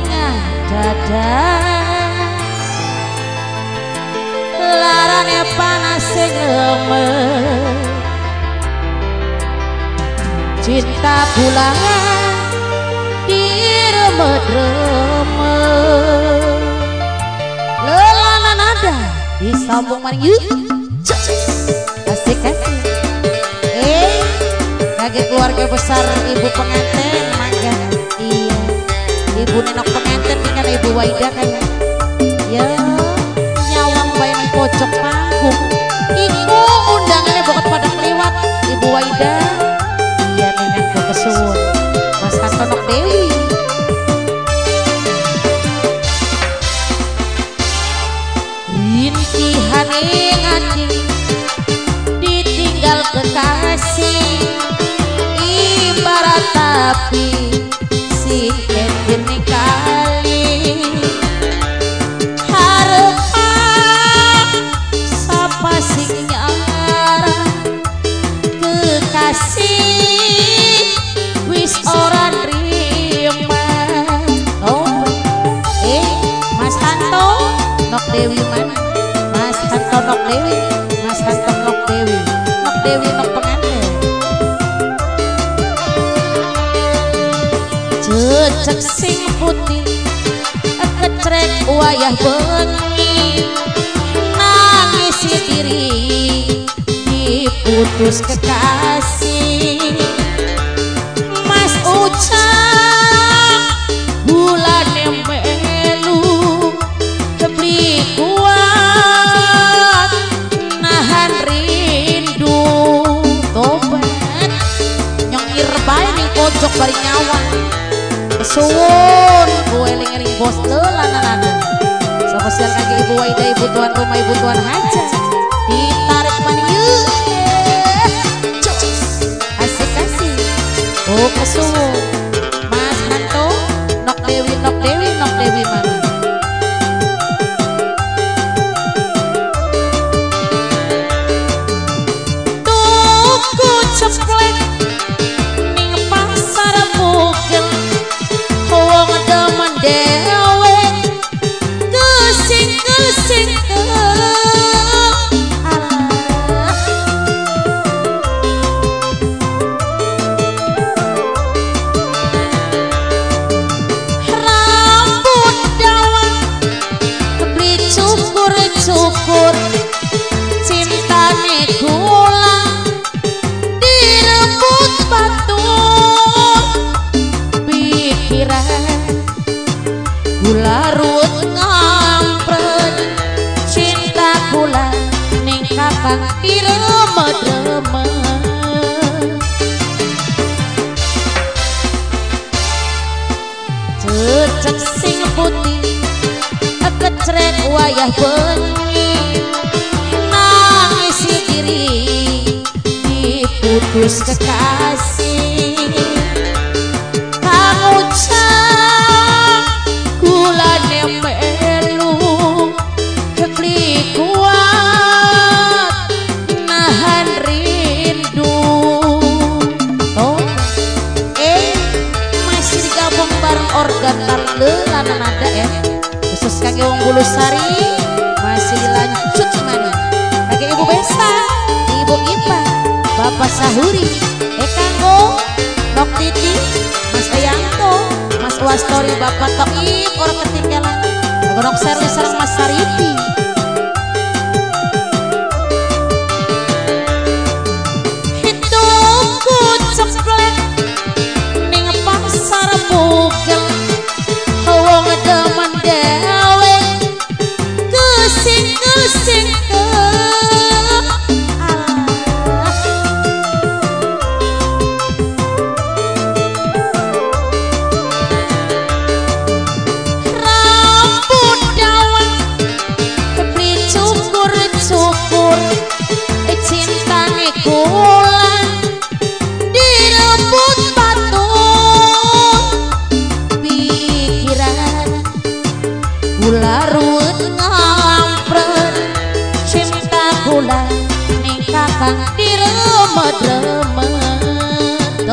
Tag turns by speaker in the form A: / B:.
A: dada larane panas sing cinta bulangan diremet-remet lelana nada disambung maning yuk. Asik asik eh kaget keluarga besar ibu pengantin ibu nenok pengantin dengan ibu Waida kayak ya nyawang bayang pojok panggung. Iku undangannya bokot pada lewat ibu Waida. Iya dengan kekesuwun mas Kantonok Dewi mana? Mas Hanto Nok Dewi. Mas Hanto Nok Dewi. Nok Dewi Nok pengantin. Cecek sing putih kecrek wayah bengi. Nangis diri diputus kekasih bae ning pojok bari nyawa. Suwun gue eling-eling bos lelanana sama sial kaki ibu Waida ibu tuan rumah ibu tuan haja cukur cintane kula direbut batu. Pikiran cinta sing putih kecrek wayah bengi diputus kekasih. Kamu cak gulane melu kekli kuat nahan rindu. Oh eh masih digabung bareng organ lana nada ya. Khusus kaki wong bulu sari masih dilanjut mana kaki ibu Besa ibu Ipa bapak Sahuri eh kanggo Dok Titi Mas Ayanto Mas Wastori bapak Toib orang ketinggalan. Gonok Serli sareng Mas Saripi larut ngampret. Cinta kula ning kakang diremet-remet